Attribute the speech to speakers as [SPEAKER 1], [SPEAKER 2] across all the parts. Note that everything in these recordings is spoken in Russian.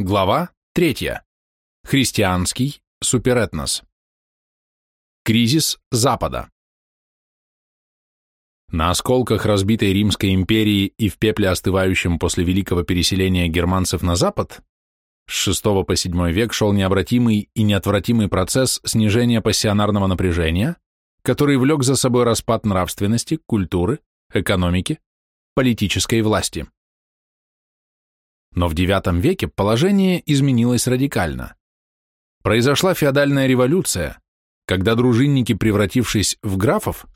[SPEAKER 1] Глава 3. Христианский суперэтнос. Кризис Запада. На осколках разбитой Римской империи и в пепле, остывающем после великого переселения германцев на запад, с VI по VII век шел необратимый и неотвратимый процесс снижения пассионарного напряжения, который влек за собой распад нравственности, культуры, экономики, политической власти. Но в IX веке положение изменилось радикально. Произошла феодальная революция, когда дружинники, превратившись в графов,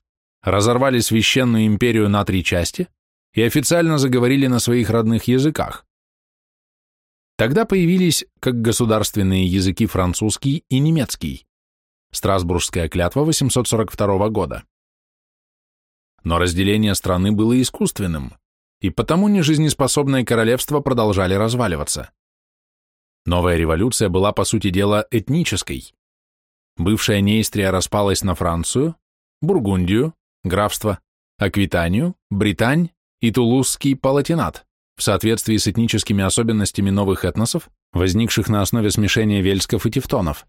[SPEAKER 1] разорвали священную империю на три части и официально заговорили на своих родных языках. Тогда появились как государственные языки французский и немецкий. Страсбургская клятва 842 года. Но разделение страны было искусственным и потому нежизнеспособное королевство продолжали разваливаться. Новая революция была, по сути дела, этнической. Бывшая Нейстрия распалась на Францию, Бургундию, графство, Аквитанию, Британь и Тулузский палатинат в соответствии с этническими особенностями новых этносов, возникших на основе смешения вельсков и тевтонов.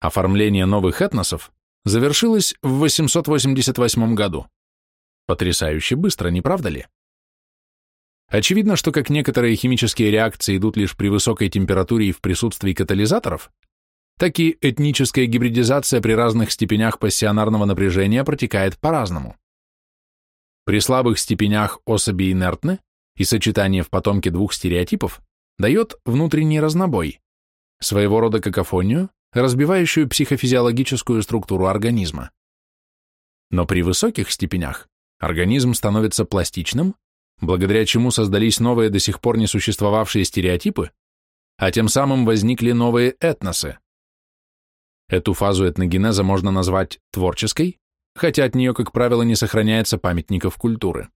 [SPEAKER 1] Оформление новых этносов завершилось в 888 году. Потрясающе быстро, не правда ли? Очевидно, что как некоторые химические реакции идут лишь при высокой температуре и в присутствии катализаторов, так и этническая гибридизация при разных степенях пассионарного напряжения протекает по-разному. При слабых степенях особи инертны, и сочетание в потомке двух стереотипов дает внутренний разнобой, своего рода какофонию, разбивающую психофизиологическую структуру организма. Но при высоких степенях организм становится пластичным, благодаря чему создались новые до сих пор не существовавшие стереотипы, а тем самым возникли новые этносы. Эту фазу этногенеза можно назвать творческой, хотя от нее, как правило, не сохраняется памятников культуры.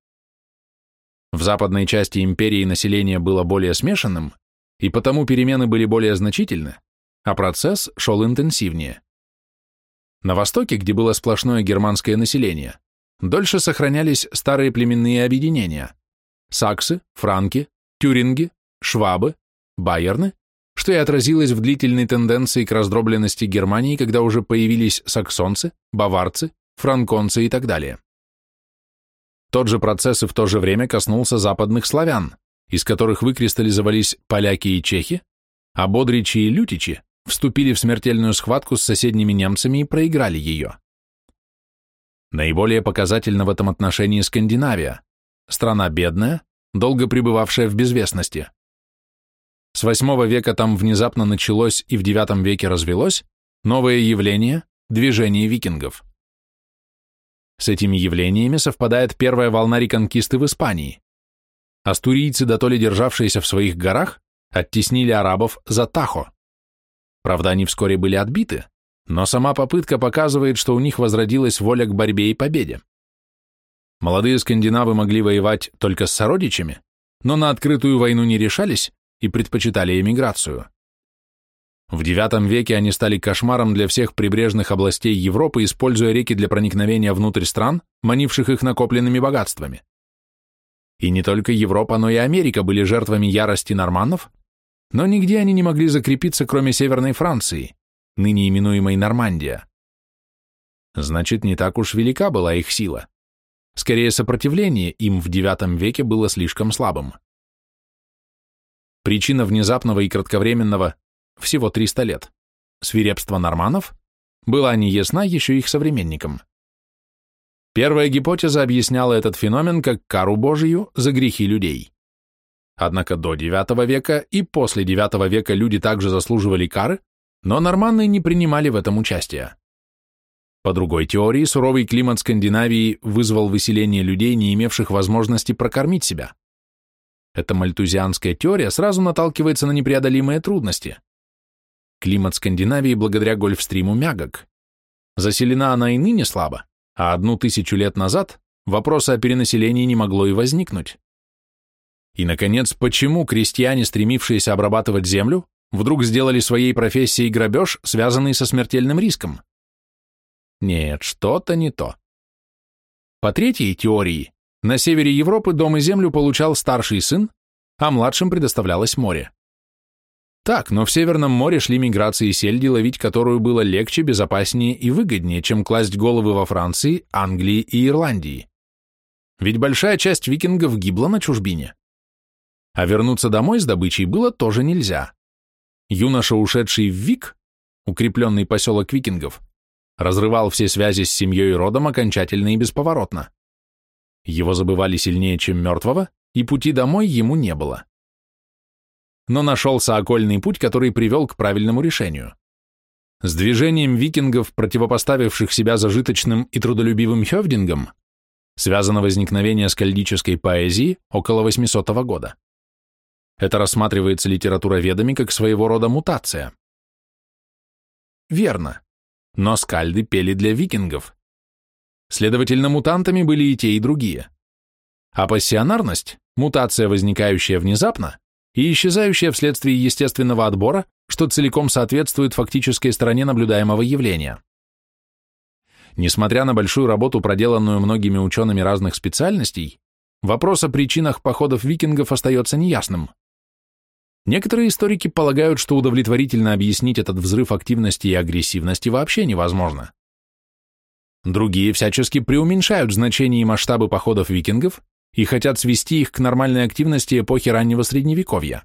[SPEAKER 1] В западной части империи население было более смешанным, и потому перемены были более значительны, а процесс шел интенсивнее. На востоке, где было сплошное германское население, дольше сохранялись старые племенные объединения – саксы, франки, тюринги, швабы, байерны, что и отразилось в длительной тенденции к раздробленности Германии, когда уже появились саксонцы, баварцы, франконцы и так далее. Тот же процесс и в то же время коснулся западных славян, из которых выкристаллизовались поляки и чехи, а бодричи и лютичи вступили в смертельную схватку с соседними немцами и проиграли ее. Наиболее показательна в этом отношении Скандинавия, страна бедная, долго пребывавшая в безвестности. С VIII века там внезапно началось и в IX веке развелось новое явление – движение викингов. С этими явлениями совпадает первая волна реконкисты в Испании. Астурийцы, дотоле державшиеся в своих горах, оттеснили арабов за Тахо. Правда, они вскоре были отбиты, но сама попытка показывает, что у них возродилась воля к борьбе и победе. Молодые скандинавы могли воевать только с сородичами, но на открытую войну не решались и предпочитали эмиграцию. В IX веке они стали кошмаром для всех прибрежных областей Европы, используя реки для проникновения внутрь стран, манивших их накопленными богатствами. И не только Европа, но и Америка были жертвами ярости норманнов, но нигде они не могли закрепиться, кроме Северной Франции, ныне именуемой Нормандия. Значит, не так уж велика была их сила. Скорее, сопротивление им в IX веке было слишком слабым. Причина внезапного и кратковременного, всего 300 лет, свирепства норманов была неясна еще их современникам. Первая гипотеза объясняла этот феномен как кару Божию за грехи людей. Однако до IX века и после IX века люди также заслуживали кары, но норманны не принимали в этом участия. По другой теории, суровый климат Скандинавии вызвал выселение людей, не имевших возможности прокормить себя. Эта мальтузианская теория сразу наталкивается на непреодолимые трудности. Климат Скандинавии благодаря Гольфстриму мягок. Заселена она и ныне слабо, а одну тысячу лет назад вопроса о перенаселении не могло и возникнуть. И, наконец, почему крестьяне, стремившиеся обрабатывать землю, вдруг сделали своей профессией грабеж, связанный со смертельным риском? Нет, что-то не то. По третьей теории, на севере Европы дом и землю получал старший сын, а младшим предоставлялось море. Так, но в Северном море шли миграции сельди, ловить которую было легче, безопаснее и выгоднее, чем класть головы во Франции, Англии и Ирландии. Ведь большая часть викингов гибла на чужбине. А вернуться домой с добычей было тоже нельзя. Юноша, ушедший в Вик, укрепленный поселок викингов, разрывал все связи с семьей и родом окончательно и бесповоротно. Его забывали сильнее, чем мертвого, и пути домой ему не было. Но нашелся окольный путь, который привел к правильному решению. С движением викингов, противопоставивших себя зажиточным и трудолюбивым хёвдингам, связано возникновение скальдической поэзии около 800 года. Это рассматривается литературоведами как своего рода мутация. Верно. Но скальды пели для викингов. Следовательно, мутантами были и те, и другие. А пассионарность – мутация, возникающая внезапно и исчезающая вследствие естественного отбора, что целиком соответствует фактической стороне наблюдаемого явления. Несмотря на большую работу, проделанную многими учеными разных специальностей, вопрос о причинах походов викингов остается неясным. Некоторые историки полагают, что удовлетворительно объяснить этот взрыв активности и агрессивности вообще невозможно. Другие всячески преуменьшают значение и масштабы походов викингов и хотят свести их к нормальной активности эпохи раннего Средневековья.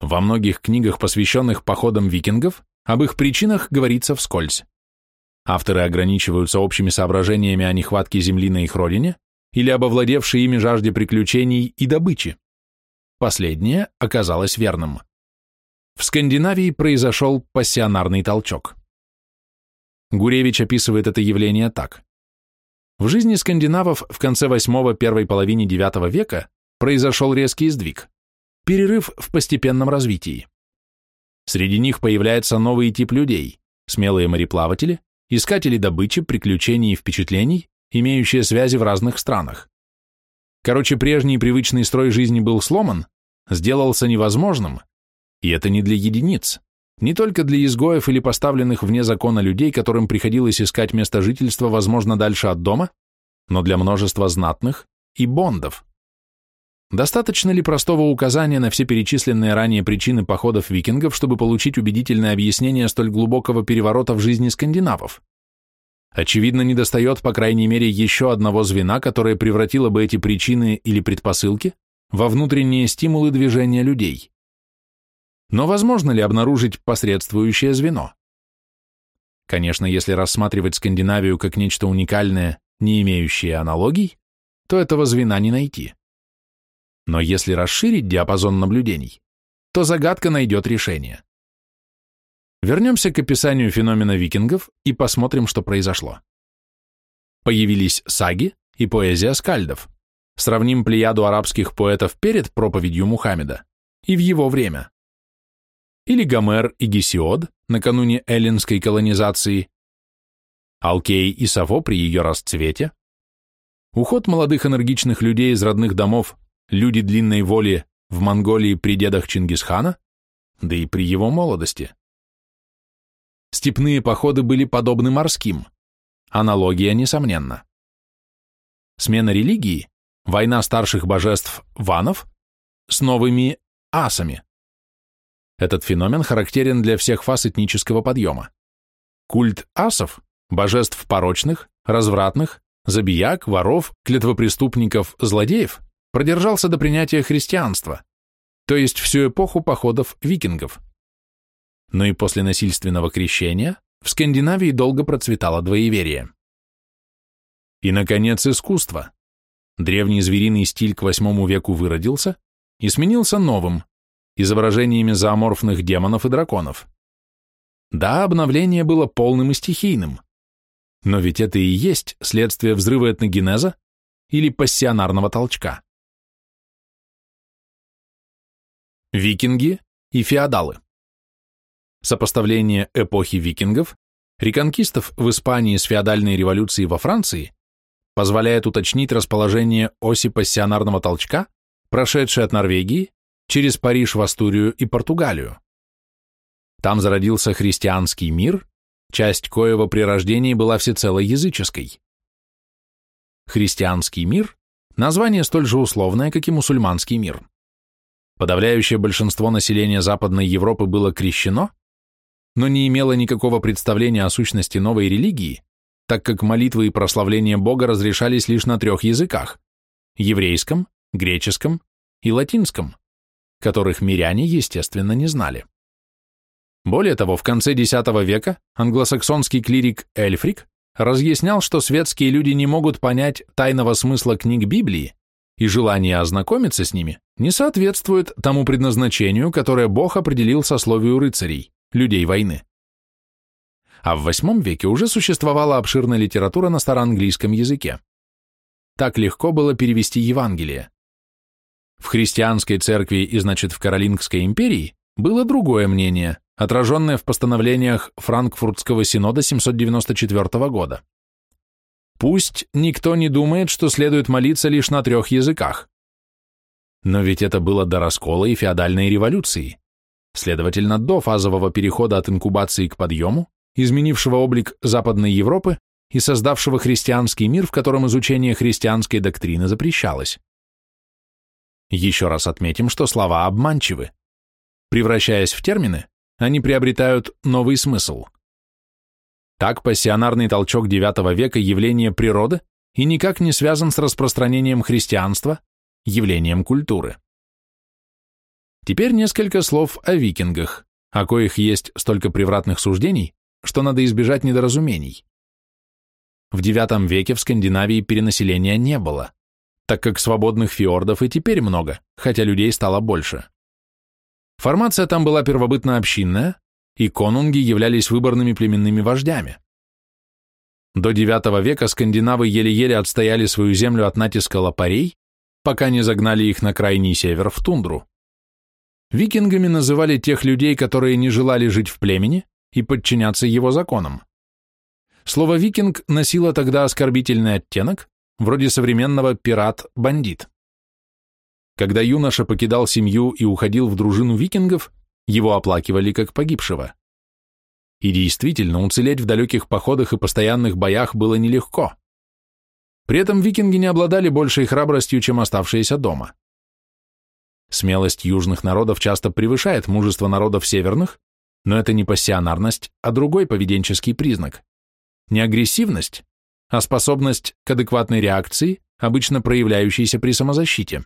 [SPEAKER 1] Во многих книгах, посвященных походам викингов, об их причинах говорится вскользь. Авторы ограничиваются общими соображениями о нехватке земли на их родине или об овладевшей ими жажде приключений и добычи. Последнее оказалось верным. В Скандинавии произошел пассионарный толчок. Гуревич описывает это явление так. В жизни скандинавов в конце VIII – первой половине IX века произошел резкий сдвиг, перерыв в постепенном развитии. Среди них появляется новый тип людей – смелые мореплаватели, искатели добычи, приключений и впечатлений, имеющие связи в разных странах. Короче, прежний привычный строй жизни был сломан, сделался невозможным, и это не для единиц, не только для изгоев или поставленных вне закона людей, которым приходилось искать место жительства, возможно, дальше от дома, но для множества знатных и бондов. Достаточно ли простого указания на все перечисленные ранее причины походов викингов, чтобы получить убедительное объяснение столь глубокого переворота в жизни скандинавов? Очевидно, недостает, по крайней мере, еще одного звена, которое превратило бы эти причины или предпосылки во внутренние стимулы движения людей. Но возможно ли обнаружить посредствующее звено? Конечно, если рассматривать Скандинавию как нечто уникальное, не имеющее аналогий, то этого звена не найти. Но если расширить диапазон наблюдений, то загадка найдет решение. Вернемся к описанию феномена викингов и посмотрим, что произошло. Появились саги и поэзия скальдов. Сравним плеяду арабских поэтов перед проповедью Мухаммеда и в его время. Или Гомер и Гесиод накануне эллинской колонизации, Алкей и Сафо при ее расцвете, уход молодых энергичных людей из родных домов, люди длинной воли в Монголии при дедах Чингисхана, да и при его молодости. Степные походы были подобны морским. Аналогия, несомненно. Смена религии, война старших божеств ванов с новыми асами. Этот феномен характерен для всех фаз этнического подъема. Культ асов, божеств порочных, развратных, забияк, воров, клетвопреступников, злодеев продержался до принятия христианства, то есть всю эпоху походов викингов но и после насильственного крещения в Скандинавии долго процветало двоеверие. И, наконец, искусство. Древний звериный стиль к VIII веку выродился и сменился новым, изображениями зооморфных демонов и драконов. Да, обновление было полным и стихийным, но ведь это и есть следствие взрыва этногенеза или пассионарного толчка. Викинги и феодалы сопоставление эпохи викингов, реконкистов в Испании с феодальной революцией во Франции позволяет уточнить расположение оси пассионарного толчка, прошедшей от Норвегии через Париж в Астурию и Португалию. Там зародился христианский мир, часть коего при рождении была всецело языческой. Христианский мир – название столь же условное, как и мусульманский мир. Подавляющее большинство населения Западной Европы было крещено, но не имело никакого представления о сущности новой религии, так как молитвы и прославление Бога разрешались лишь на трех языках – еврейском, греческом и латинском, которых миряне, естественно, не знали. Более того, в конце X века англосаксонский клирик Эльфрик разъяснял, что светские люди не могут понять тайного смысла книг Библии, и желание ознакомиться с ними не соответствует тому предназначению, которое Бог определил сословию рыцарей, людей войны. А в VIII веке уже существовала обширная литература на староанглийском языке. Так легко было перевести Евангелие. В христианской церкви и, значит, в Каролингской империи было другое мнение, отраженное в постановлениях Франкфуртского синода 794 года. Пусть никто не думает, что следует молиться лишь на трех языках. Но ведь это было до раскола и феодальной революции, следовательно, до фазового перехода от инкубации к подъему, изменившего облик Западной Европы и создавшего христианский мир, в котором изучение христианской доктрины запрещалось. Еще раз отметим, что слова обманчивы. Превращаясь в термины, они приобретают новый смысл – так пассионарный толчок IX века – явление природы и никак не связан с распространением христианства, явлением культуры. Теперь несколько слов о викингах, о коих есть столько превратных суждений, что надо избежать недоразумений. В IX веке в Скандинавии перенаселения не было, так как свободных фьордов и теперь много, хотя людей стало больше. Формация там была первобытно общинная, и конунги являлись выборными племенными вождями. До IX века скандинавы еле-еле отстояли свою землю от натиска лопарей, пока не загнали их на крайний север в тундру. Викингами называли тех людей, которые не желали жить в племени и подчиняться его законам. Слово «викинг» носило тогда оскорбительный оттенок, вроде современного «пират-бандит». Когда юноша покидал семью и уходил в дружину викингов, его оплакивали как погибшего. И действительно, уцелеть в далеких походах и постоянных боях было нелегко. При этом викинги не обладали большей храбростью, чем оставшиеся дома. Смелость южных народов часто превышает мужество народов северных, но это не пассионарность, а другой поведенческий признак. Не агрессивность, а способность к адекватной реакции, обычно проявляющейся при самозащите.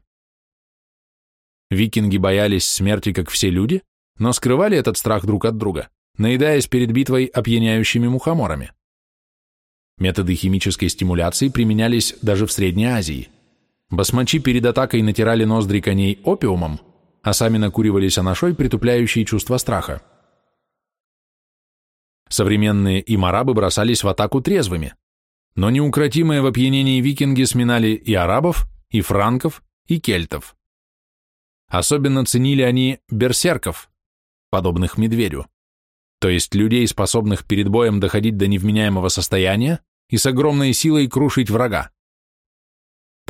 [SPEAKER 1] Викинги боялись смерти, как все люди, но скрывали этот страх друг от друга, наедаясь перед битвой опьяняющими мухоморами. Методы химической стимуляции применялись даже в Средней Азии. Басмачи перед атакой натирали ноздри коней опиумом, а сами накуривались анашой, притупляющей чувство страха. Современные им арабы бросались в атаку трезвыми, но неукротимые в опьянении викинги сминали и арабов, и франков, и кельтов. Особенно ценили они берсерков, подобных медведю, то есть людей, способных перед боем доходить до невменяемого состояния и с огромной силой крушить врага.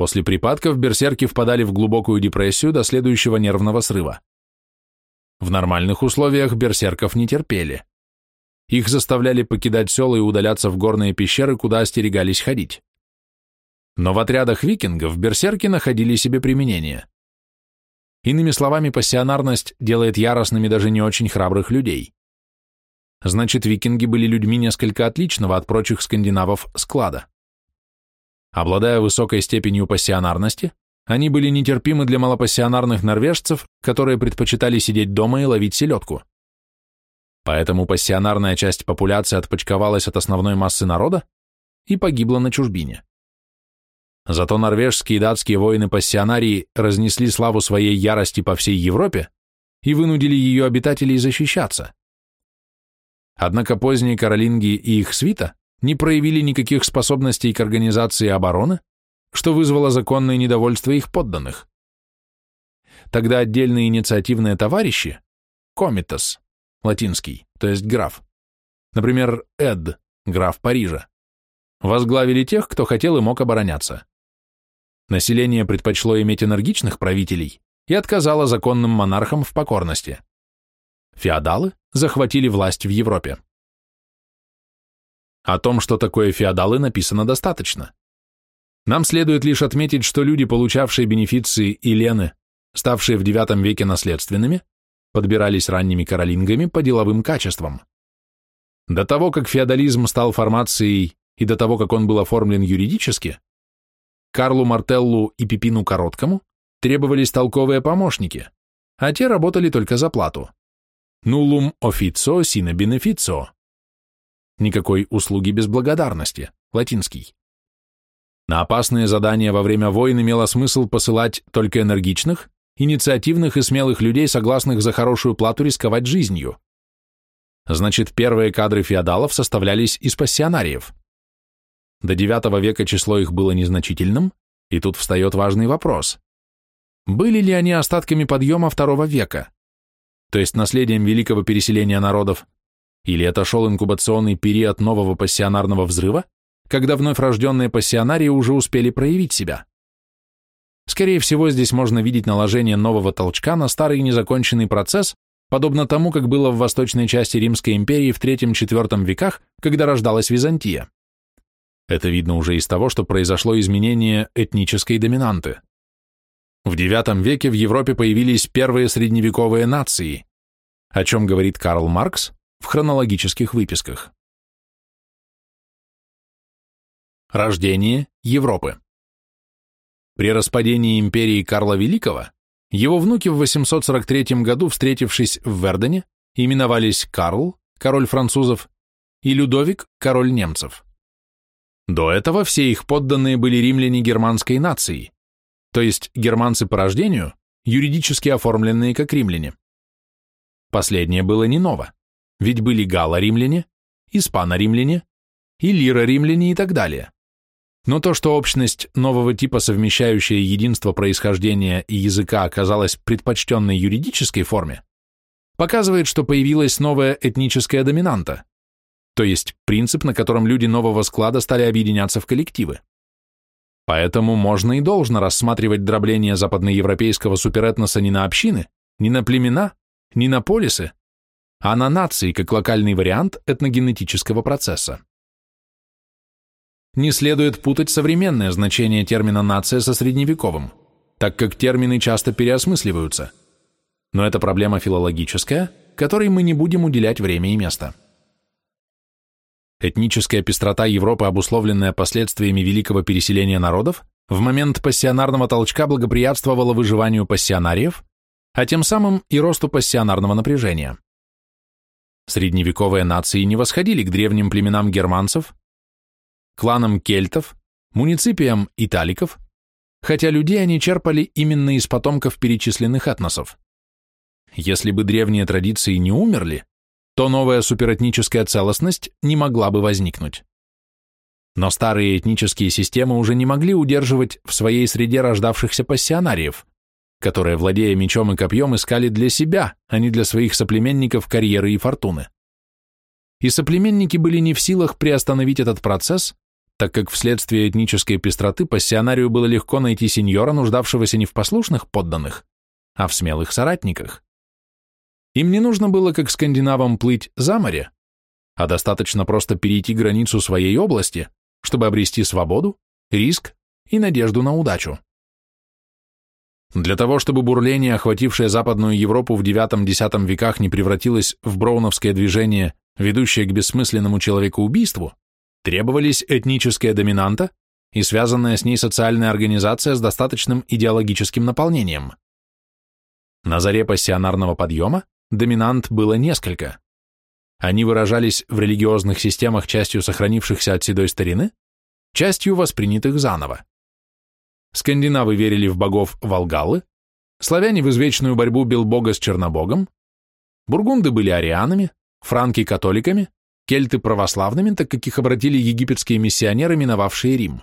[SPEAKER 1] После припадков берсерки впадали в глубокую депрессию до следующего нервного срыва. В нормальных условиях берсерков не терпели. Их заставляли покидать села и удаляться в горные пещеры, куда остерегались ходить. Но в отрядах викингов берсерки находили себе применение. Иными словами, пассионарность делает яростными даже не очень храбрых людей. Значит, викинги были людьми несколько отличного от прочих скандинавов склада. Обладая высокой степенью пассионарности, они были нетерпимы для малопассионарных норвежцев, которые предпочитали сидеть дома и ловить селедку. Поэтому пассионарная часть популяции отпочковалась от основной массы народа и погибла на чужбине. Зато норвежские и датские воины-пассионарии разнесли славу своей ярости по всей Европе и вынудили ее обитателей защищаться. Однако поздние каролинги и их свита не проявили никаких способностей к организации обороны, что вызвало законное недовольство их подданных. Тогда отдельные инициативные товарищи, комитас, латинский, то есть граф, например, Эд, граф Парижа, возглавили тех, кто хотел и мог обороняться. Население предпочло иметь энергичных правителей и отказало законным монархам в покорности. Феодалы захватили власть в Европе. О том, что такое феодалы, написано достаточно. Нам следует лишь отметить, что люди, получавшие бенефиции Илены, ставшие в IX веке наследственными, подбирались ранними каролингами по деловым качествам. До того, как феодализм стал формацией и до того, как он был оформлен юридически, Карлу Мартеллу и Пипину Короткому требовались толковые помощники, а те работали только за плату. Нулум официо sine beneficio. Никакой услуги без благодарности, латинский. На опасные задания во время войн имело смысл посылать только энергичных, инициативных и смелых людей, согласных за хорошую плату рисковать жизнью. Значит, первые кадры феодалов составлялись из пассионариев. До IX века число их было незначительным, и тут встает важный вопрос. Были ли они остатками подъема II века, то есть наследием великого переселения народов, или это шел инкубационный период нового пассионарного взрыва, когда вновь рожденные пассионарии уже успели проявить себя? Скорее всего, здесь можно видеть наложение нового толчка на старый незаконченный процесс, подобно тому, как было в восточной части Римской империи в III-IV веках, когда рождалась Византия. Это видно уже из того, что произошло изменение этнической доминанты. В IX веке в Европе появились первые средневековые нации, о чем говорит Карл Маркс в хронологических выписках. Рождение Европы При распадении империи Карла Великого его внуки в 843 году, встретившись в Вердене, именовались Карл, король французов, и Людовик, король немцев. До этого все их подданные были римляне германской нации, то есть германцы по рождению, юридически оформленные как римляне. Последнее было не ново, ведь были гало-римляне, испано-римляне, и лиро-римляне и так далее. Но то, что общность нового типа, совмещающая единство происхождения и языка, оказалась предпочтенной юридической форме, показывает, что появилась новая этническая доминанта, то есть принцип, на котором люди нового склада стали объединяться в коллективы. Поэтому можно и должно рассматривать дробление западноевропейского суперэтноса не на общины, не на племена, не на полисы, а на нации как локальный вариант этногенетического процесса. Не следует путать современное значение термина «нация» со средневековым, так как термины часто переосмысливаются. Но это проблема филологическая, которой мы не будем уделять время и место. Этническая пестрота Европы, обусловленная последствиями великого переселения народов, в момент пассионарного толчка благоприятствовала выживанию пассионариев, а тем самым и росту пассионарного напряжения. Средневековые нации не восходили к древним племенам германцев, кланам кельтов, муниципиям италиков, хотя людей они черпали именно из потомков перечисленных этносов. Если бы древние традиции не умерли, то новая суперэтническая целостность не могла бы возникнуть. Но старые этнические системы уже не могли удерживать в своей среде рождавшихся пассионариев, которые, владея мечом и копьем, искали для себя, а не для своих соплеменников карьеры и фортуны. И соплеменники были не в силах приостановить этот процесс, так как вследствие этнической пестроты пассионарию было легко найти сеньора, нуждавшегося не в послушных подданных, а в смелых соратниках. Им не нужно было, как скандинавам, плыть за море, а достаточно просто перейти границу своей области, чтобы обрести свободу, риск и надежду на удачу. Для того, чтобы бурление, охватившее Западную Европу в IX-X веках, не превратилось в броуновское движение, ведущее к бессмысленному человекоубийству, требовались этническая доминанта и связанная с ней социальная организация с достаточным идеологическим наполнением. На заре пассионарного подъема доминант было несколько. Они выражались в религиозных системах частью сохранившихся от седой старины, частью воспринятых заново. Скандинавы верили в богов Волгалы, славяне в извечную борьбу Белбога с Чернобогом, бургунды были арианами, франки – католиками, кельты – православными, так как их обратили египетские миссионеры, миновавшие Рим.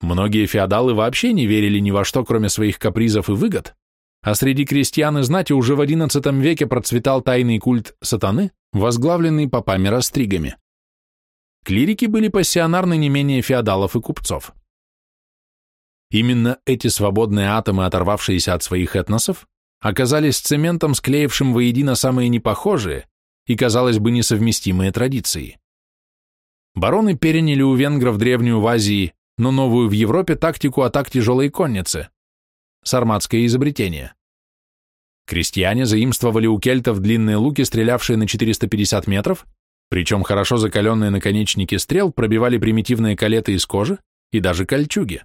[SPEAKER 1] Многие феодалы вообще не верили ни во что, кроме своих капризов и выгод, а среди крестьян и знати уже в XI веке процветал тайный культ сатаны, возглавленный попами-растригами. Клирики были пассионарны не менее феодалов и купцов. Именно эти свободные атомы, оторвавшиеся от своих этносов, оказались цементом, склеившим воедино самые непохожие и, казалось бы, несовместимые традиции. Бароны переняли у венгров древнюю в Азии, но новую в Европе тактику атак тяжелой конницы, сарматское изобретение. Крестьяне заимствовали у кельтов длинные луки, стрелявшие на 450 метров, причем хорошо закаленные наконечники стрел пробивали примитивные калеты из кожи и даже кольчуги.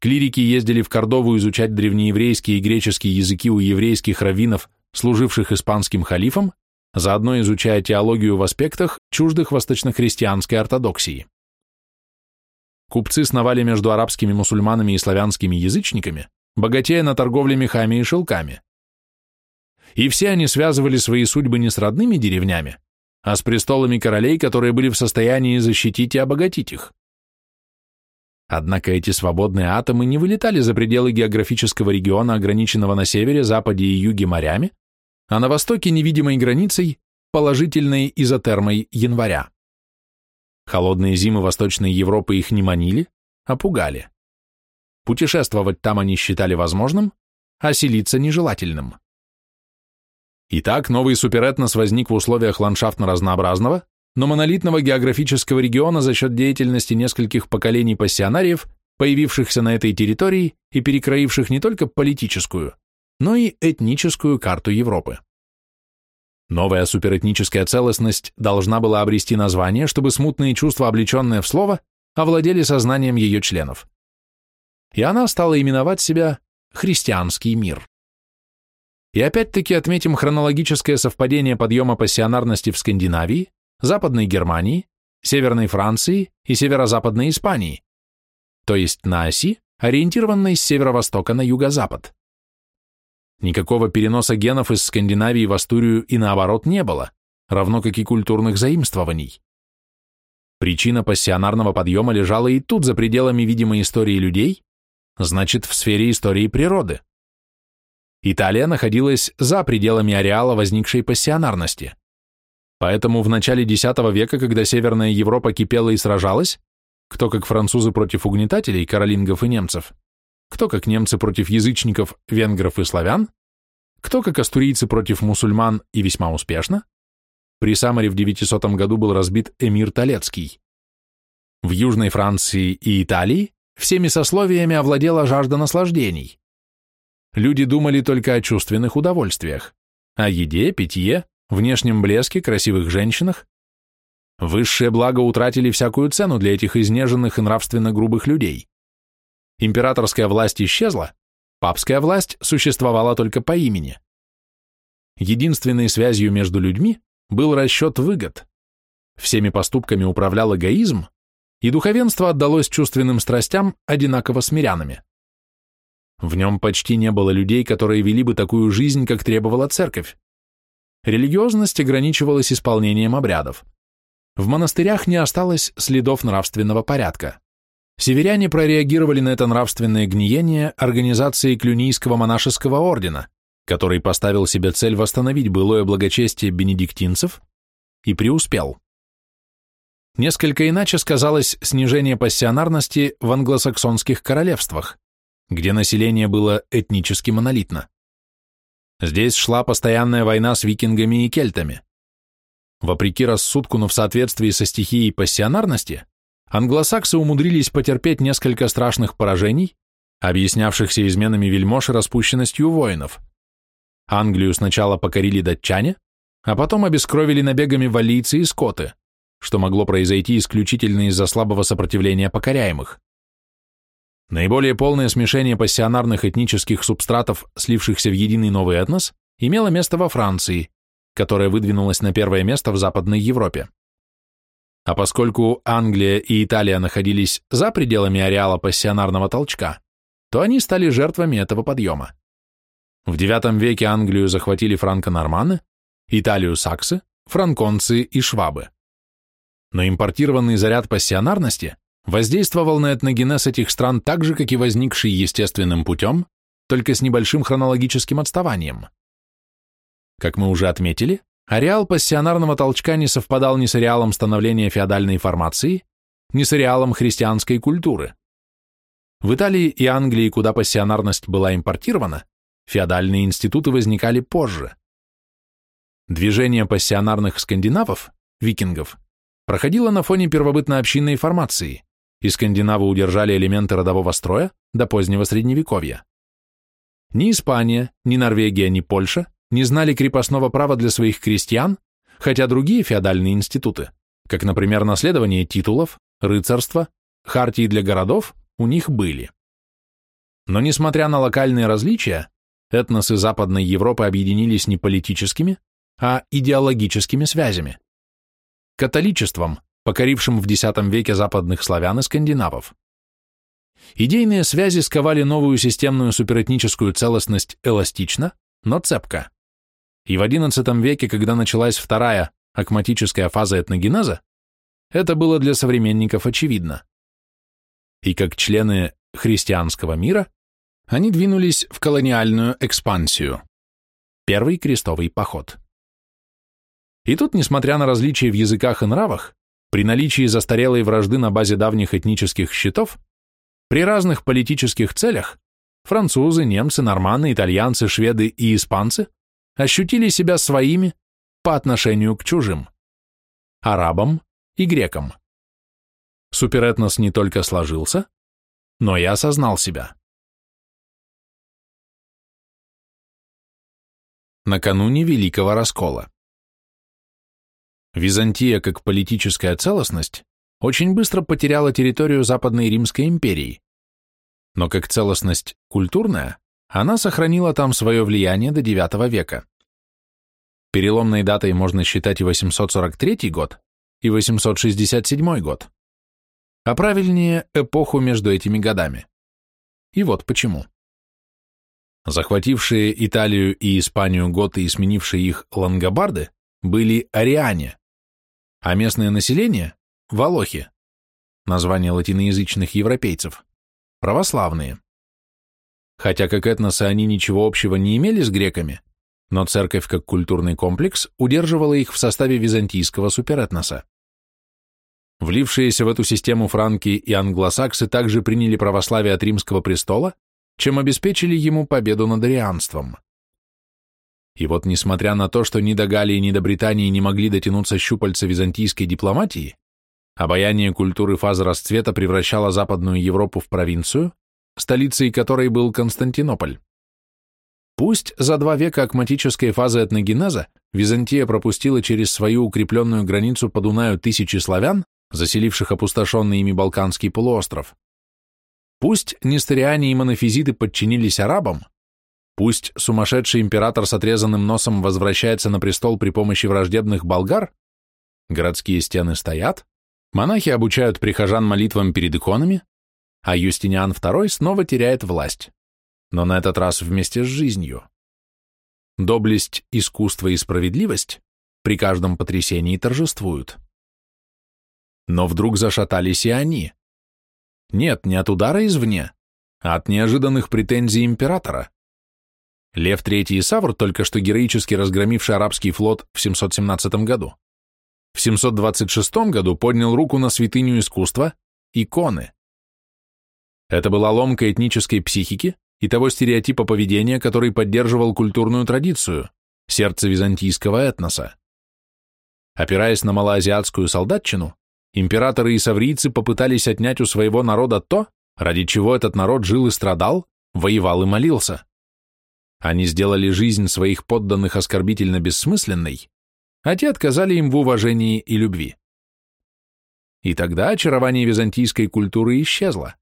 [SPEAKER 1] Клирики ездили в Кордову изучать древнееврейские и греческие языки у еврейских раввинов, служивших испанским халифом, заодно изучая теологию в аспектах, чуждых восточно-христианской ортодоксии. Купцы сновали между арабскими мусульманами и славянскими язычниками, богатея на торговле мехами и шелками. И все они связывали свои судьбы не с родными деревнями, а с престолами королей, которые были в состоянии защитить и обогатить их. Однако эти свободные атомы не вылетали за пределы географического региона, ограниченного на севере, западе и юге морями, а на востоке невидимой границей, положительной изотермой января. Холодные зимы Восточной Европы их не манили, а пугали. Путешествовать там они считали возможным, а селиться нежелательным. Итак, новый суперэтнос возник в условиях ландшафтно-разнообразного, но монолитного географического региона за счет деятельности нескольких поколений пассионариев, появившихся на этой территории и перекроивших не только политическую, но и этническую карту Европы. Новая суперэтническая целостность должна была обрести название, чтобы смутные чувства, облеченные в слово, овладели сознанием ее членов. И она стала именовать себя «христианский мир». И опять-таки отметим хронологическое совпадение подъема пассионарности в Скандинавии, Западной Германии, Северной Франции и Северо-Западной Испании, то есть на оси, ориентированной с северо-востока на юго-запад. Никакого переноса генов из Скандинавии в Астурию и наоборот не было, равно как и культурных заимствований. Причина пассионарного подъема лежала и тут, за пределами видимой истории людей, значит, в сфере истории природы. Италия находилась за пределами ареала возникшей пассионарности. Поэтому в начале X века, когда Северная Европа кипела и сражалась, кто как французы против угнетателей, каролингов и немцев, кто как немцы против язычников, венгров и славян, кто как астурийцы против мусульман и весьма успешно, при Самаре в 900 году был разбит эмир Толецкий. В Южной Франции и Италии всеми сословиями овладела жажда наслаждений. Люди думали только о чувственных удовольствиях, о еде, питье, внешнем блеске, красивых женщинах. Высшие блага утратили всякую цену для этих изнеженных и нравственно грубых людей. Императорская власть исчезла, папская власть существовала только по имени. Единственной связью между людьми был расчет выгод. Всеми поступками управлял эгоизм, и духовенство отдалось чувственным страстям одинаково с мирянами. В нем почти не было людей, которые вели бы такую жизнь, как требовала церковь. Религиозность ограничивалась исполнением обрядов. В монастырях не осталось следов нравственного порядка. Северяне прореагировали на это нравственное гниение организацией Клюнийского монашеского ордена, который поставил себе цель восстановить былое благочестие бенедиктинцев и преуспел. Несколько иначе сказалось снижение пассионарности в англосаксонских королевствах, где население было этнически монолитно. Здесь шла постоянная война с викингами и кельтами. Вопреки рассудку, но в соответствии со стихией пассионарности, англосаксы умудрились потерпеть несколько страшных поражений, объяснявшихся изменами вельмож и распущенностью воинов. Англию сначала покорили датчане, а потом обескровили набегами валлийцы и скоты, что могло произойти исключительно из-за слабого сопротивления покоряемых. Наиболее полное смешение пассионарных этнических субстратов, слившихся в единый новый этнос, имело место во Франции, которая выдвинулась на первое место в Западной Европе. А поскольку Англия и Италия находились за пределами ареала пассионарного толчка, то они стали жертвами этого подъема. В IX веке Англию захватили франко-норманы, Италию – саксы, франконцы и швабы. Но импортированный заряд пассионарности воздействовал на этногенез этих стран так же, как и возникший естественным путем, только с небольшим хронологическим отставанием. Как мы уже отметили, Ареал пассионарного толчка не совпадал ни с ареалом становления феодальной формации, ни с ареалом христианской культуры. В Италии и Англии, куда пассионарность была импортирована, феодальные институты возникали позже. Движение пассионарных скандинавов, викингов, проходило на фоне первобытно-общинной формации, и скандинавы удержали элементы родового строя до позднего средневековья. Ни Испания, ни Норвегия, ни Польша не знали крепостного права для своих крестьян, хотя другие феодальные институты, как, например, наследование титулов, рыцарство, хартии для городов, у них были. Но несмотря на локальные различия, этносы Западной Европы объединились не политическими, а идеологическими связями. Католичеством, покорившим в X веке западных славян и скандинавов. Идейные связи сковали новую системную суперэтническую целостность эластично, но цепко. И в XI веке, когда началась вторая, акматическая фаза этногенеза, это было для современников очевидно. И как члены христианского мира, они двинулись в колониальную экспансию. Первый крестовый поход. И тут, несмотря на различия в языках и нравах, при наличии застарелой вражды на базе давних этнических счетов, при разных политических целях французы, немцы, норманы, итальянцы, шведы и испанцы ощутили себя своими по отношению к чужим, арабам и грекам. Суперэтнос не только сложился, но и осознал себя. Накануне Великого Раскола. Византия как политическая целостность очень быстро потеряла территорию Западной Римской империи, но как целостность культурная, она сохранила там свое влияние до IX века. Переломной датой можно считать и 843 год, и 867 год, а правильнее эпоху между этими годами. И вот почему. Захватившие Италию и Испанию готы и сменившие их лангобарды были ариане, а местное население – волохи, название латиноязычных европейцев, православные. Хотя как этносы они ничего общего не имели с греками, но церковь как культурный комплекс удерживала их в составе византийского суперэтноса. Влившиеся в эту систему франки и англосаксы также приняли православие от римского престола, чем обеспечили ему победу над арианством. И вот несмотря на то, что ни до Галлии, ни до Британии не могли дотянуться щупальца византийской дипломатии, обаяние культуры фазы расцвета превращало Западную Европу в провинцию, столицей которой был Константинополь. Пусть за два века акматической фазы этногенеза Византия пропустила через свою укрепленную границу по Дунаю тысячи славян, заселивших опустошенный ими Балканский полуостров. Пусть несториане и монофизиты подчинились арабам, пусть сумасшедший император с отрезанным носом возвращается на престол при помощи враждебных болгар, городские стены стоят, монахи обучают прихожан молитвам перед иконами, а Юстиниан II снова теряет власть, но на этот раз вместе с жизнью. Доблесть, искусство и справедливость при каждом потрясении торжествуют. Но вдруг зашатались и они. Нет, не от удара извне, а от неожиданных претензий императора. Лев III и Савр, только что героически разгромивший арабский флот в 717 году, в 726 году поднял руку на святыню искусства – иконы. Это была ломка этнической психики и того стереотипа поведения, который поддерживал культурную традицию, сердце византийского этноса. Опираясь на малоазиатскую солдатчину, императоры и саврийцы попытались отнять у своего народа то, ради чего этот народ жил и страдал, воевал и молился. Они сделали жизнь своих подданных оскорбительно бессмысленной, а те отказали им в уважении и любви. И тогда очарование византийской культуры исчезло.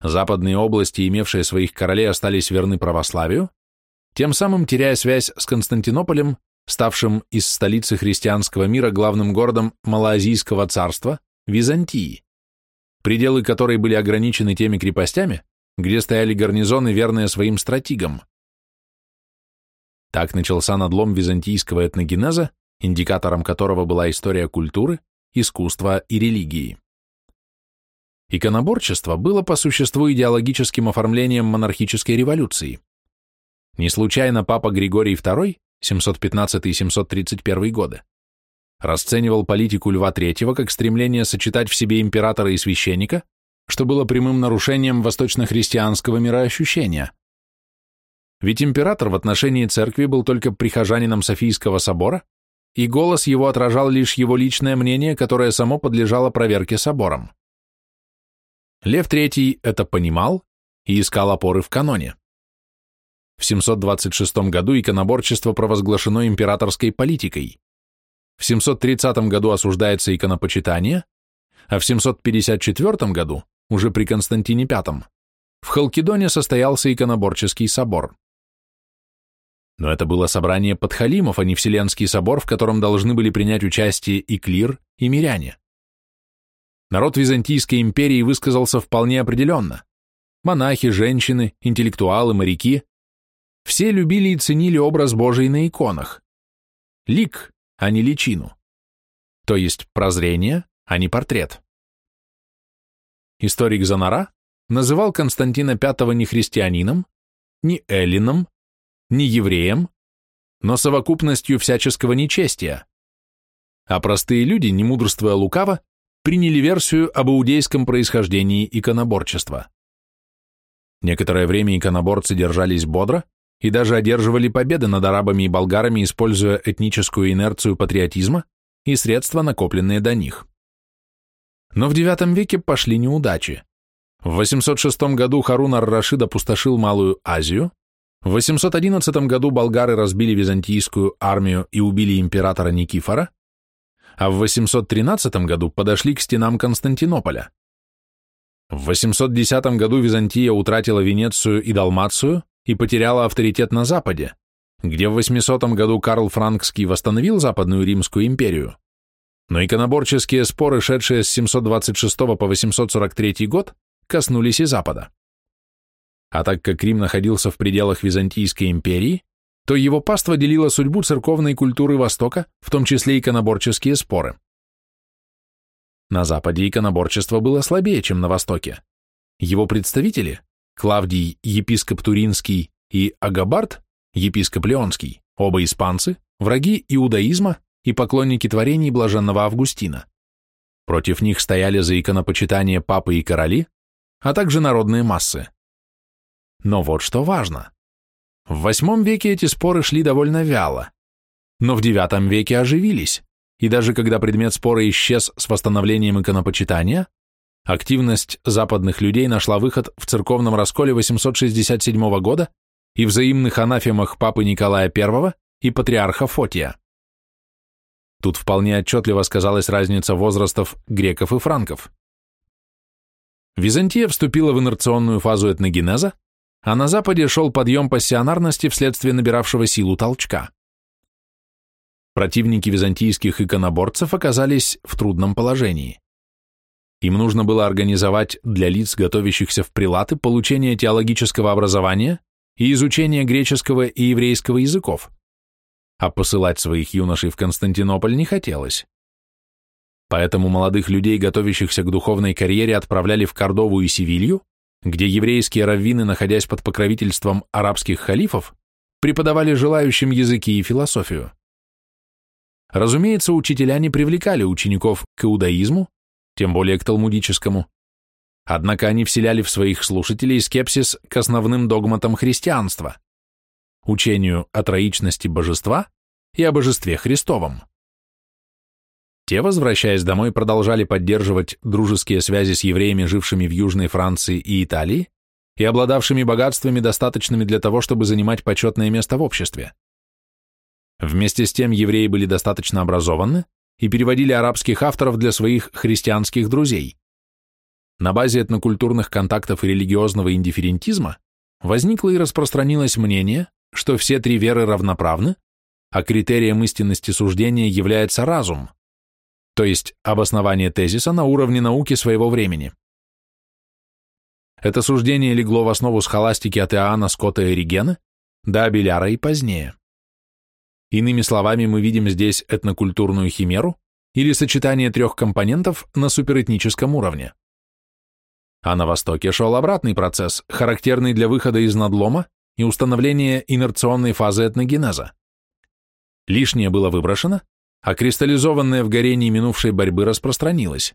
[SPEAKER 1] Западные области, имевшие своих королей, остались верны православию, тем самым теряя связь с Константинополем, ставшим из столицы христианского мира главным городом Малоазийского царства, Византии, пределы которой были ограничены теми крепостями, где стояли гарнизоны, верные своим стратегам. Так начался надлом византийского этногенеза, индикатором которого была история культуры, искусства и религии. Иконоборчество было по существу идеологическим оформлением монархической революции. Не случайно папа Григорий II, 715-731 годы, расценивал политику Льва III как стремление сочетать в себе императора и священника, что было прямым нарушением восточно-христианского мироощущения. Ведь император в отношении церкви был только прихожанином Софийского собора, и голос его отражал лишь его личное мнение, которое само подлежало проверке собором. Лев III это понимал и искал опоры в каноне. В 726 году иконоборчество провозглашено императорской политикой. В 730 году осуждается иконопочитание, а в 754 году, уже при Константине V, в Халкидоне состоялся иконоборческий собор. Но это было собрание подхалимов, а не Вселенский собор, в котором должны были принять участие и клир, и миряне. Народ Византийской империи высказался вполне определенно. Монахи, женщины, интеллектуалы, моряки – все любили и ценили образ Божий на иконах. Лик, а не личину. То есть прозрение, а не портрет. Историк Занара называл Константина V не христианином, не эллином, не евреем, но совокупностью всяческого нечестия. А простые люди, не мудрствуя лукаво, приняли версию об иудейском происхождении иконоборчества. Некоторое время иконоборцы держались бодро и даже одерживали победы над арабами и болгарами, используя этническую инерцию патриотизма и средства, накопленные до них. Но в IX веке пошли неудачи. В 806 году Харун ар-Рашид опустошил Малую Азию, в 811 году болгары разбили византийскую армию и убили императора Никифора, а в 813 году подошли к стенам Константинополя. В 810 году Византия утратила Венецию и Далмацию и потеряла авторитет на Западе, где в 800 году Карл Франкский восстановил Западную Римскую империю. Но иконоборческие споры, шедшие с 726 по 843 год, коснулись и Запада. А так как Рим находился в пределах Византийской империи, то его паства делила судьбу церковной культуры Востока, в том числе иконоборческие споры. На Западе иконоборчество было слабее, чем на Востоке. Его представители, Клавдий, епископ Туринский, и Агабард, епископ Леонский, оба испанцы, враги иудаизма и поклонники творений блаженного Августина. Против них стояли за иконопочитание папы и короли, а также народные массы. Но вот что важно. В VIII веке эти споры шли довольно вяло, но в IX веке оживились, и даже когда предмет спора исчез с восстановлением иконопочитания, активность западных людей нашла выход в церковном расколе 867 года и взаимных анафемах папы Николая I и патриарха Фотия. Тут вполне отчетливо сказалась разница возрастов греков и франков. Византия вступила в инерционную фазу этногенеза, а на Западе шел подъем пассионарности вследствие набиравшего силу толчка. Противники византийских иконоборцев оказались в трудном положении. Им нужно было организовать для лиц, готовящихся в прилаты, получение теологического образования и изучение греческого и еврейского языков, а посылать своих юношей в Константинополь не хотелось. Поэтому молодых людей, готовящихся к духовной карьере, отправляли в Кордову и Севилью, где еврейские раввины, находясь под покровительством арабских халифов, преподавали желающим языки и философию. Разумеется, учителя не привлекали учеников к иудаизму, тем более к талмудическому, однако они вселяли в своих слушателей скепсис к основным догматам христианства, учению о троичности божества и о божестве Христовом. Те, возвращаясь домой, продолжали поддерживать дружеские связи с евреями, жившими в Южной Франции и Италии, и обладавшими богатствами, достаточными для того, чтобы занимать почетное место в обществе. Вместе с тем евреи были достаточно образованы и переводили арабских авторов для своих христианских друзей. На базе этнокультурных контактов и религиозного индифферентизма возникло и распространилось мнение, что все три веры равноправны, а критерием истинности суждения является разум – то есть обоснование тезиса на уровне науки своего времени. Это суждение легло в основу схоластики от Иоанна Скотта и Ригена до Абеляра и позднее. Иными словами, мы видим здесь этнокультурную химеру или сочетание трех компонентов на суперэтническом уровне. А на Востоке шел обратный процесс, характерный для выхода из надлома и установления инерционной фазы этногенеза. Лишнее было выброшено, а кристаллизованное в горении минувшей борьбы распространилось.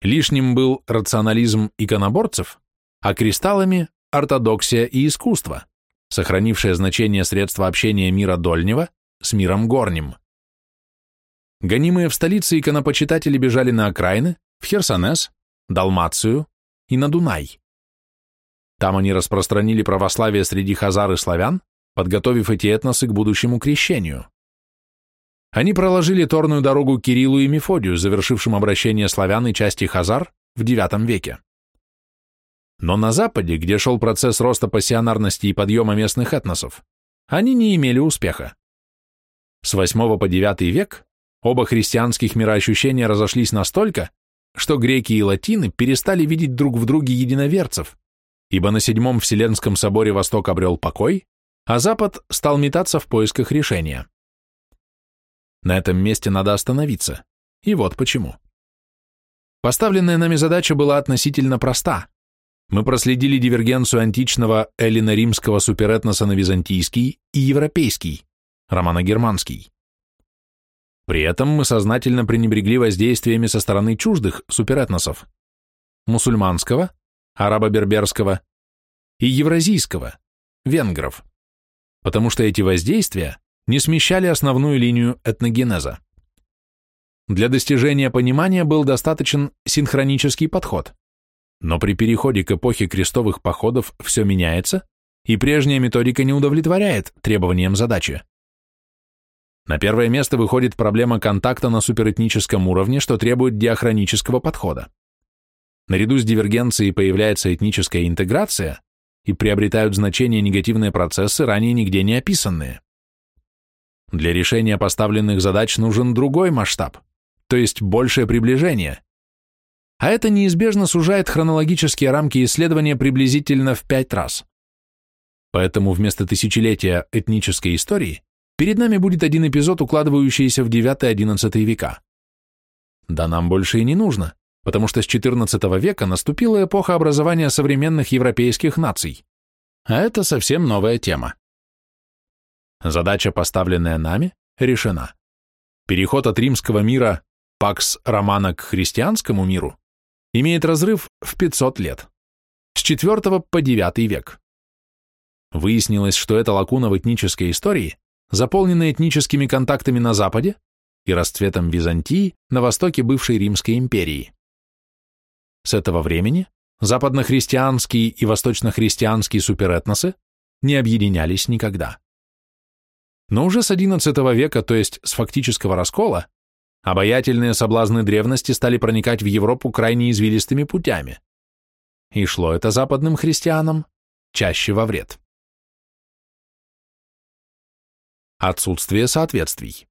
[SPEAKER 1] Лишним был рационализм иконоборцев, а кристаллами – ортодоксия и искусство, сохранившее значение средства общения мира дольнего с миром горним. Гонимые в столице иконопочитатели бежали на окраины, в Херсонес, Далмацию и на Дунай. Там они распространили православие среди хазар и славян, подготовив эти этносы к будущему крещению. Они проложили торную дорогу Кириллу и Мефодию, завершившим обращение славян и части хазар в IX веке. Но на Западе, где шел процесс роста пассионарности и подъема местных этносов, они не имели успеха. С VIII по IX век оба христианских мироощущения разошлись настолько, что греки и латины перестали видеть друг в друге единоверцев, ибо на Седьмом Вселенском соборе Восток обрел покой, а Запад стал метаться в поисках решения. На этом месте надо остановиться, и вот почему. Поставленная нами задача была относительно проста. Мы проследили дивергенцию античного эллино-римского суперэтноса на византийский и европейский, романо-германский. При этом мы сознательно пренебрегли воздействиями со стороны чуждых суперэтносов – мусульманского, арабо-берберского и евразийского, венгров, потому что эти воздействия не смещали основную линию этногенеза. Для достижения понимания был достаточен синхронический подход, но при переходе к эпохе крестовых походов все меняется, и прежняя методика не удовлетворяет требованиям задачи. На первое место выходит проблема контакта на суперэтническом уровне, что требует диахронического подхода. Наряду с дивергенцией появляется этническая интеграция, и приобретают значение негативные процессы, ранее нигде не описанные. Для решения поставленных задач нужен другой масштаб, то есть большее приближение. А это неизбежно сужает хронологические рамки исследования приблизительно в пять раз. Поэтому вместо тысячелетия этнической истории перед нами будет один эпизод, укладывающийся в IX-XI века. Да нам больше и не нужно потому что с XIV века наступила эпоха образования современных европейских наций. А это совсем новая тема. Задача, поставленная нами, решена. Переход от римского мира Пакс Романа к христианскому миру имеет разрыв в 500 лет, с IV по IX век. Выяснилось, что эта лакуна в этнической истории заполнена этническими контактами на Западе и расцветом Византии на востоке бывшей Римской империи. С этого времени западнохристианские и восточнохристианские суперэтносы не объединялись никогда. Но уже с XI века, то есть с фактического раскола, обаятельные соблазны древности стали проникать в Европу крайне извилистыми путями. И шло это западным христианам чаще во вред. Отсутствие соответствий.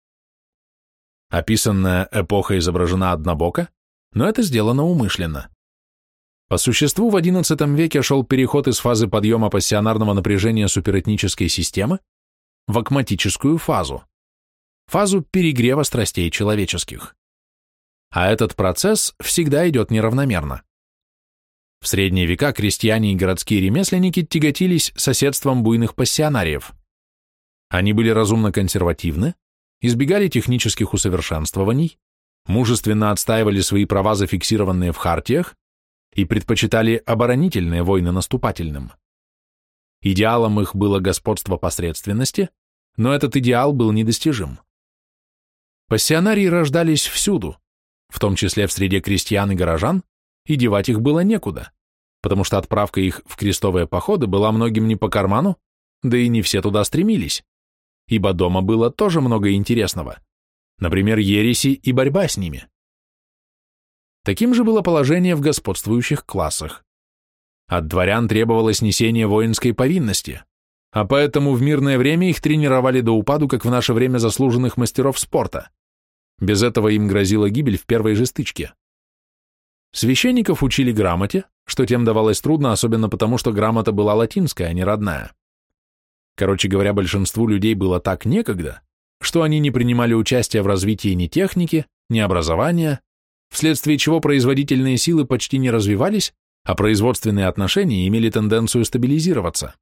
[SPEAKER 1] Описанная эпоха изображена однобоко, но это сделано умышленно. По существу в XI веке шел переход из фазы подъема пассионарного напряжения суперэтнической системы в акматическую фазу, фазу перегрева страстей человеческих. А этот процесс всегда идет неравномерно. В средние века крестьяне и городские ремесленники тяготились соседством буйных пассионариев. Они были разумно консервативны, избегали технических усовершенствований, мужественно отстаивали свои права, зафиксированные в хартиях, и предпочитали оборонительные войны наступательным. Идеалом их было господство посредственности, но этот идеал был недостижим. Пассионарии рождались всюду, в том числе в среде крестьян и горожан, и девать их было некуда, потому что отправка их в крестовые походы была многим не по карману, да и не все туда стремились, ибо дома было тоже много интересного, например, ереси и борьба с ними. Таким же было положение в господствующих классах. От дворян требовалось несение воинской повинности, а поэтому в мирное время их тренировали до упаду, как в наше время заслуженных мастеров спорта. Без этого им грозила гибель в первой же стычке. Священников учили грамоте, что тем давалось трудно, особенно потому, что грамота была латинская, а не родная. Короче говоря, большинству людей было так некогда, что они не принимали участия в развитии ни техники, ни образования, вследствие чего производительные силы почти не развивались, а производственные отношения имели тенденцию стабилизироваться.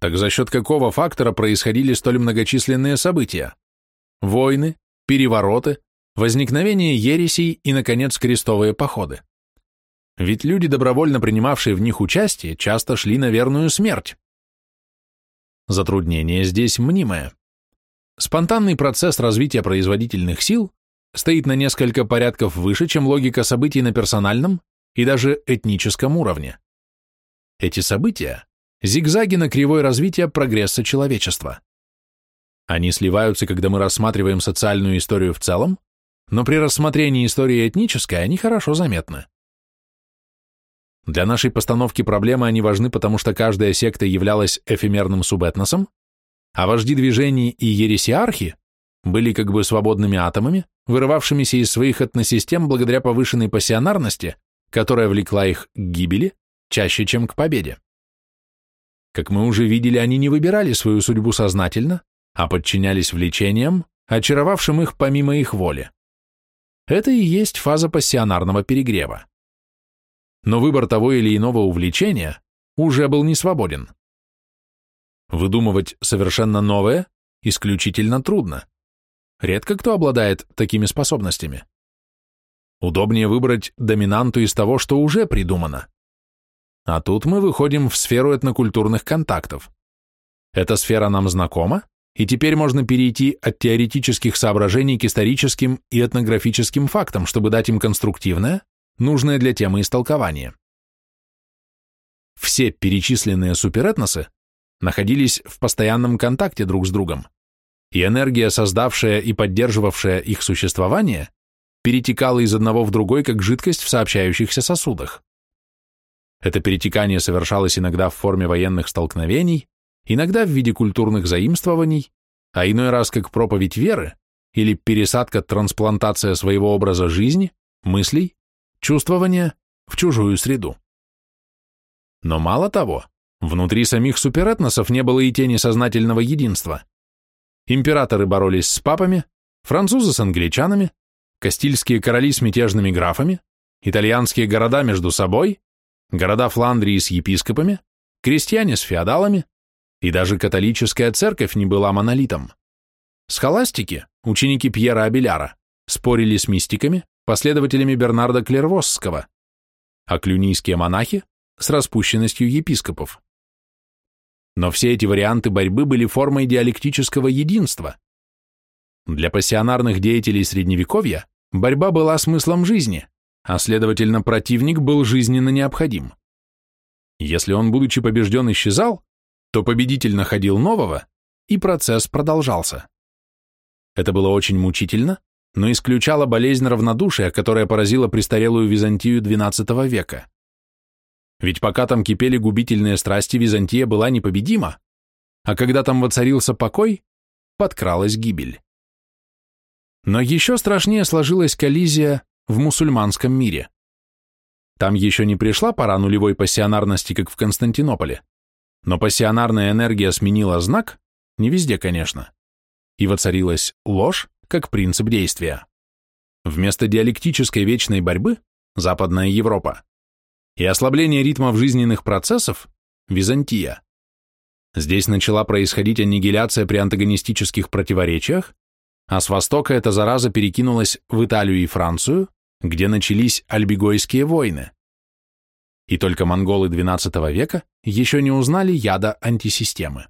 [SPEAKER 1] Так за счет какого фактора происходили столь многочисленные события? Войны, перевороты, возникновение ересей и, наконец, крестовые походы. Ведь люди, добровольно принимавшие в них участие, часто шли на верную смерть. Затруднение здесь мнимое. Спонтанный процесс развития производительных сил стоит на несколько порядков выше, чем логика событий на персональном и даже этническом уровне. Эти события – зигзаги на кривой развития прогресса человечества. Они сливаются, когда мы рассматриваем социальную историю в целом, но при рассмотрении истории этнической они хорошо заметны. Для нашей постановки проблемы они важны, потому что каждая секта являлась эфемерным субэтносом, а вожди движений и ересиархи были как бы свободными атомами, вырывавшимися из своих этносистем благодаря повышенной пассионарности, которая влекла их к гибели чаще, чем к победе. Как мы уже видели, они не выбирали свою судьбу сознательно, а подчинялись влечениям, очаровавшим их помимо их воли. Это и есть фаза пассионарного перегрева. Но выбор того или иного увлечения уже был не свободен. Выдумывать совершенно новое исключительно трудно. Редко кто обладает такими способностями. Удобнее выбрать доминанту из того, что уже придумано. А тут мы выходим в сферу этнокультурных контактов. Эта сфера нам знакома, и теперь можно перейти от теоретических соображений к историческим и этнографическим фактам, чтобы дать им конструктивное, нужное для темы истолкование. Все перечисленные суперэтносы находились в постоянном контакте друг с другом, и энергия, создавшая и поддерживавшая их существование, перетекала из одного в другой, как жидкость в сообщающихся сосудах. Это перетекание совершалось иногда в форме военных столкновений, иногда в виде культурных заимствований, а иной раз как проповедь веры или пересадка-трансплантация своего образа жизни, мыслей, чувствования в чужую среду. Но мало того, внутри самих суперэтносов не было и тени сознательного единства. Императоры боролись с папами, французы с англичанами, кастильские короли с мятежными графами, итальянские города между собой, города Фландрии с епископами, крестьяне с феодалами, и даже католическая церковь не была монолитом. Схоластики, ученики Пьера Абеляра, спорили с мистиками, последователями Бернарда Клервосского, а клюнийские монахи с распущенностью епископов. Но все эти варианты борьбы были формой диалектического единства. Для пассионарных деятелей Средневековья борьба была смыслом жизни, а следовательно противник был жизненно необходим. Если он, будучи побежден, исчезал, то победитель находил нового, и процесс продолжался. Это было очень мучительно, но исключало болезнь равнодушия, которая поразила престарелую Византию XII века. Ведь пока там кипели губительные страсти, Византия была непобедима, а когда там воцарился покой, подкралась гибель. Но еще страшнее сложилась коллизия в мусульманском мире. Там еще не пришла пора нулевой пассионарности, как в Константинополе, но пассионарная энергия сменила знак, не везде, конечно, и воцарилась ложь как принцип действия. Вместо диалектической вечной борьбы – Западная Европа, и ослабление ритмов жизненных процессов – Византия. Здесь начала происходить аннигиляция при антагонистических противоречиях, а с востока эта зараза перекинулась в Италию и Францию, где начались альбигойские войны и только монголы XII века еще не узнали яда антисистемы.